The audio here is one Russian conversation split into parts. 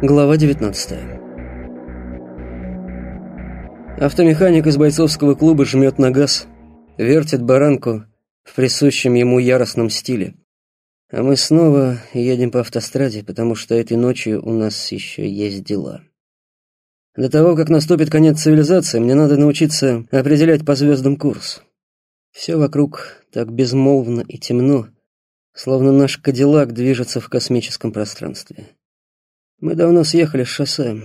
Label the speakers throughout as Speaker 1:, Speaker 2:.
Speaker 1: Глава 19 Автомеханик из бойцовского клуба жмет на газ, вертит баранку в присущем ему яростном стиле. А мы снова едем по автостраде, потому что этой ночью у нас еще есть дела. До того, как наступит конец цивилизации, мне надо научиться определять по звездам курс. Все вокруг так безмолвно и темно, словно наш Кадиллак движется в космическом пространстве. Мы давно съехали с шоссе.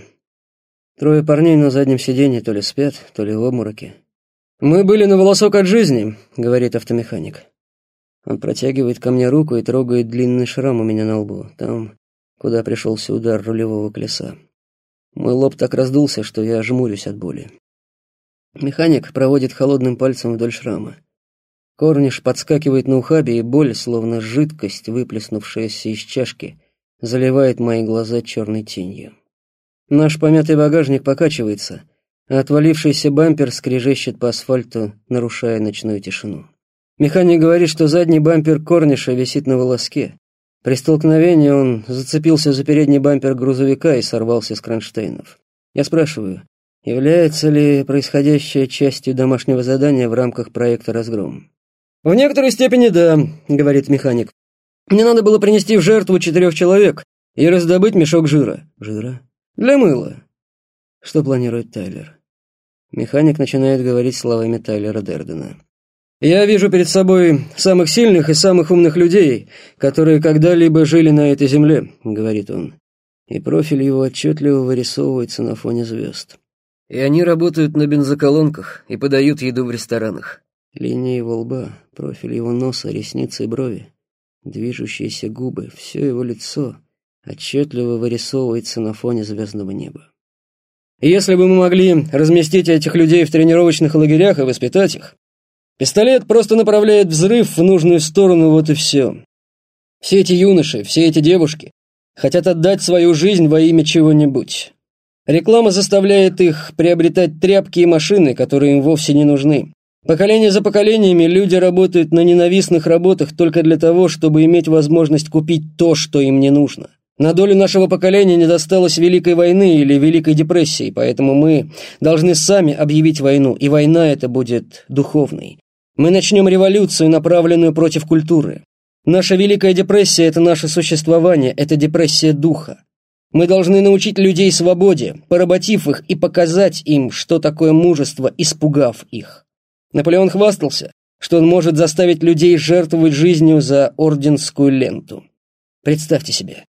Speaker 1: Трое парней на заднем сиденье то ли спят, то ли в обмороке. «Мы были на волосок от жизни», — говорит автомеханик. Он протягивает ко мне руку и трогает длинный шрам у меня на лбу, там, куда пришелся удар рулевого колеса. Мой лоб так раздулся, что я жмурюсь от боли. Механик проводит холодным пальцем вдоль шрама. Корниш подскакивает на ухабе, и боль, словно жидкость, выплеснувшаяся из чашки, заливает мои глаза черной тенью. Наш помятый багажник покачивается, а отвалившийся бампер скрежещет по асфальту, нарушая ночную тишину. Механик говорит, что задний бампер Корниша висит на волоске. При столкновении он зацепился за передний бампер грузовика и сорвался с кронштейнов. Я спрашиваю, является ли происходящее частью домашнего задания в рамках проекта «Разгром»? «В некоторой степени да», — говорит механик. «Мне надо было принести в жертву четырех человек и раздобыть мешок жира». «Жира?» «Для мыла». Что планирует Тайлер? Механик начинает говорить словами Тайлера Дердена. «Я вижу перед собой самых сильных и самых умных людей, которые когда-либо жили на этой земле», — говорит он. И профиль его отчетливо вырисовывается на фоне звезд. И они работают на бензоколонках и подают еду в ресторанах. Линии его лба, профиль его носа, ресницы и брови, движущиеся губы, все его лицо отчетливо вырисовывается на фоне звездного неба. Если бы мы могли разместить этих людей в тренировочных лагерях и воспитать их, пистолет просто направляет взрыв в нужную сторону, вот и все. Все эти юноши, все эти девушки хотят отдать свою жизнь во имя чего-нибудь. Реклама заставляет их приобретать тряпки и машины, которые им вовсе не нужны. Поколение за поколениями люди работают на ненавистных работах только для того, чтобы иметь возможность купить то, что им не нужно. На долю нашего поколения не досталось Великой войны или Великой депрессии, поэтому мы должны сами объявить войну, и война эта будет духовной. Мы начнем революцию, направленную против культуры. Наша Великая депрессия – это наше существование, это депрессия духа. Мы должны научить людей свободе, поработив их и показать им, что такое мужество, испугав их. Наполеон хвастался, что он может заставить людей жертвовать жизнью за орденскую ленту. Представьте себе,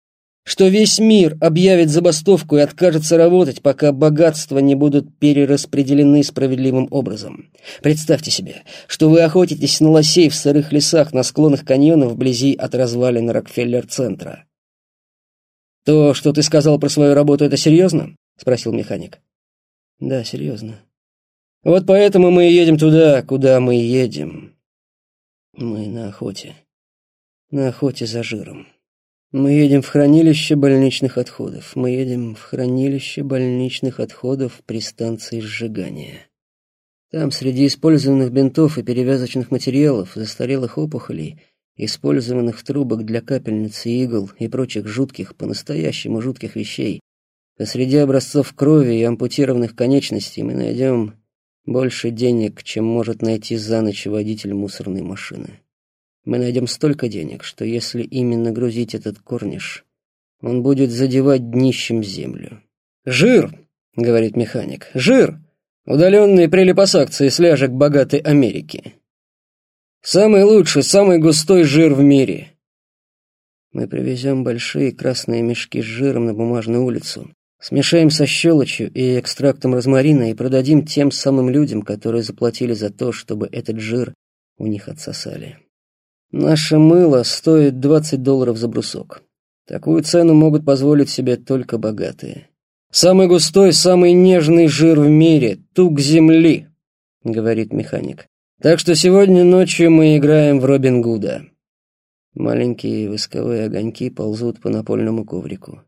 Speaker 1: что весь мир объявит забастовку и откажется работать, пока богатства не будут перераспределены справедливым образом. Представьте себе, что вы охотитесь на лосей в сырых лесах на склонах каньонов вблизи от развалин Рокфеллер-центра. «То, что ты сказал про свою работу, это серьезно?» — спросил механик. «Да, серьезно», вот поэтому мы едем туда, куда мы едем. Мы на охоте. На охоте за жиром. Мы едем в хранилище больничных отходов. Мы едем в хранилище больничных отходов при станции сжигания. Там среди использованных бинтов и перевязочных материалов, застарелых опухолей, использованных трубок для капельницы игл и прочих жутких, по-настоящему жутких вещей, посреди образцов крови и ампутированных конечностей мы найдем больше денег, чем может найти за ночь водитель мусорной машины. Мы найдем столько денег, что если именно грузить этот корниш, он будет задевать днищем землю. «Жир!» — говорит механик. «Жир! Удаленные прилипосакции с ляжек богатой Америки. Самый лучший, самый густой жир в мире. Мы привезем большие красные мешки с жиром на бумажную улицу, Смешаем со щелочью и экстрактом розмарина и продадим тем самым людям, которые заплатили за то, чтобы этот жир у них отсосали. Наше мыло стоит 20 долларов за брусок. Такую цену могут позволить себе только богатые. Самый густой, самый нежный жир в мире — тук земли, говорит механик. Так что сегодня ночью мы играем в Робин Гуда. Маленькие восковые огоньки ползут по напольному коврику.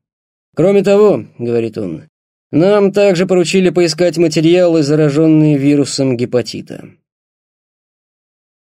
Speaker 1: «Кроме того», — говорит он, — «нам также поручили поискать материалы, зараженные вирусом гепатита».